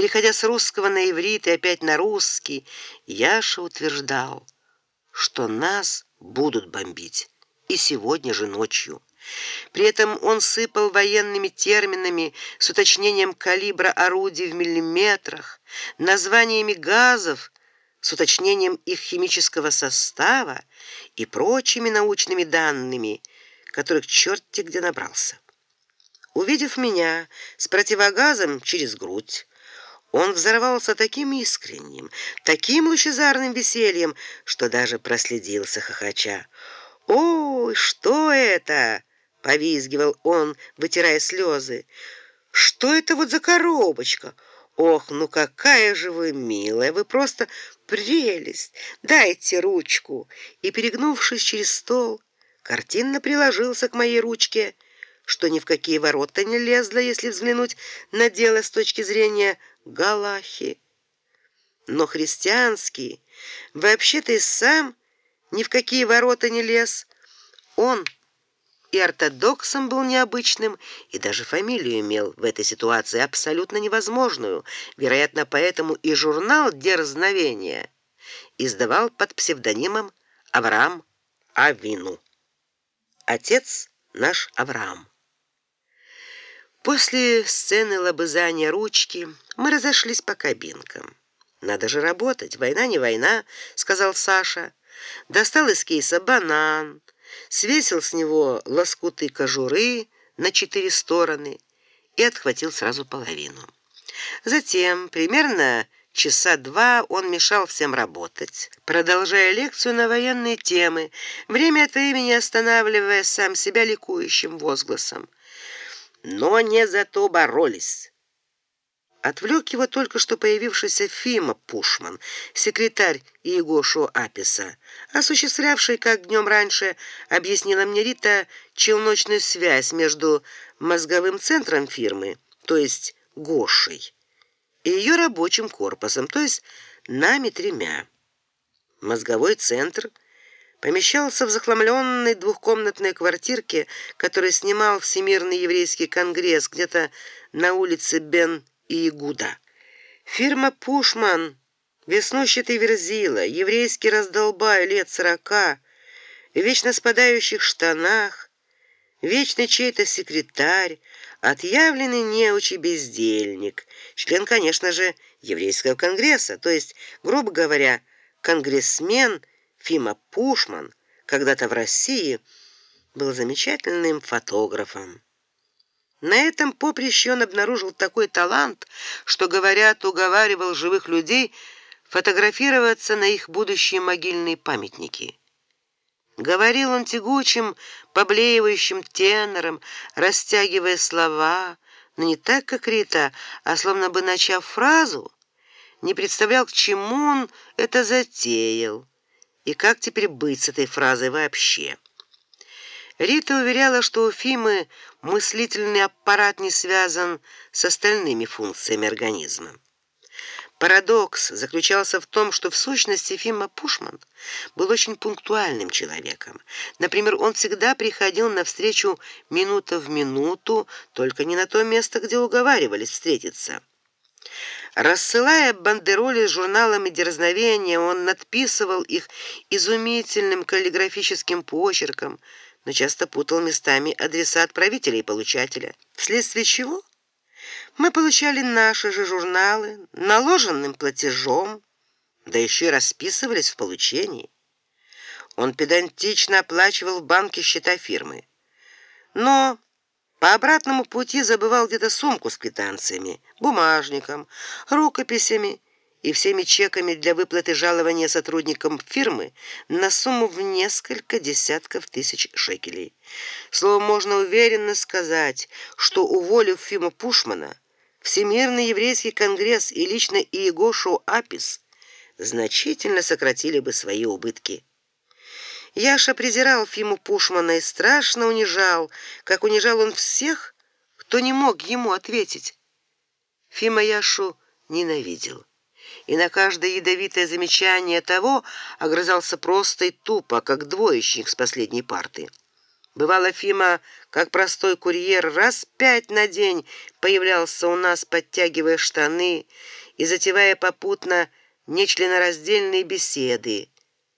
Переходя с русского на иврит и опять на русский, Яша утверждал, что нас будут бомбить и сегодня же ночью. При этом он сыпал военными терминами с уточнением калибра орудий в миллиметрах, названиями газов с уточнением их химического состава и прочими научными данными, которых черт-те где набрался. Увидев меня с противогазом через грудь, он взорвался таким искренним, таким лучезарным весельем, что даже проследился хохоча. "Ой, что это?" повизгивал он, вытирая слезы. "Что это вот за коробочка? Ох, ну какая же вы милая, вы просто прелесть. Дайте ручку". И перегнувшись через стол, картинно приложился к моей ручке что ни в какие ворота не лезла, если взглянуть на дело с точки зрения галахи. Но христианский вообще-то и сам ни в какие ворота не лез. Он и ортодоксом был необычным, и даже фамилию имел в этой ситуации абсолютно невозможную. Вероятно, поэтому и журнал Дерзновение издавал под псевдонимом Авраам Авину. Отец наш Авраам. После сцены лобызания ручки мы разошлись по кабинкам. Надо же работать, война не война, сказал Саша. Достал из кейса банан, свесил с него лоскуты кожуры на четыре стороны и отхватил сразу половину. Затем, примерно часа два он мешал всем работать, продолжая лекцию на военные темы, время от времени останавливая сам себя ликующим возгласом но не за то боролись. Отвлек его только что появившийся Фима Пушман, секретарь Иегошу Аписа, осуществлявший, как днем раньше объяснила мне Рита, челночную связь между мозговым центром фирмы, то есть Гошей, и ее рабочим корпусом, то есть нами тремя. Мозговой центр помещался в захламленной двухкомнатной квартирке, которую снимал Всемирный еврейский конгресс где-то на улице Бен Иегуда. Фирма Пушман, веснущатый верзила, еврейский раздолбай лет сорока, в вечно спадающих штанах, вечный чей-то секретарь, отъявленный неучий бездельник, член, конечно же, еврейского конгресса, то есть, грубо говоря, конгрессмен Фима Пушман когда-то в России был замечательным фотографом. На этом поприще он обнаружил такой талант, что, говорят, уговаривал живых людей фотографироваться на их будущие могильные памятники. Говорил он тягучим, поблеивающим тенором, растягивая слова, но не так, как Рита, а словно бы начав фразу, не представлял, к чему он это затеял. И как теперь быть с этой фразой вообще? Рита уверяла, что у Фимы мыслительный аппарат не связан с остальными функциями организма. Парадокс заключался в том, что в сущности Фима Пушман был очень пунктуальным человеком. Например, он всегда приходил на встречу минута в минуту, только не на то место, где уговаривались встретиться. Рассылая бандероли с журналами дерзновения, он надписывал их изумительным каллиграфическим почерком, но часто путал местами адреса отправителя и получателя. Вследствие чего мы получали наши же журналы наложенным платежом, да еще расписывались в получении. Он педантично оплачивал в банке счета фирмы. Но по обратному пути забывал где-то сумку с квитанциями, бумажником, рукописями и всеми чеками для выплаты жалования сотрудникам фирмы на сумму в несколько десятков тысяч шекелей. Словом, можно уверенно сказать, что уволив Фима Пушмана, Всемирный еврейский конгресс и лично Иегошу Апис значительно сократили бы свои убытки. Яша презирал Фиму Пушмана и страшно унижал, как унижал он всех, кто не мог ему ответить. Фима Яшу ненавидел. И на каждое ядовитое замечание того огрызался просто и тупо, как двоечник с последней парты. Бывало, Фима, как простой курьер, раз пять на день появлялся у нас, подтягивая штаны и затевая попутно нечленораздельные беседы.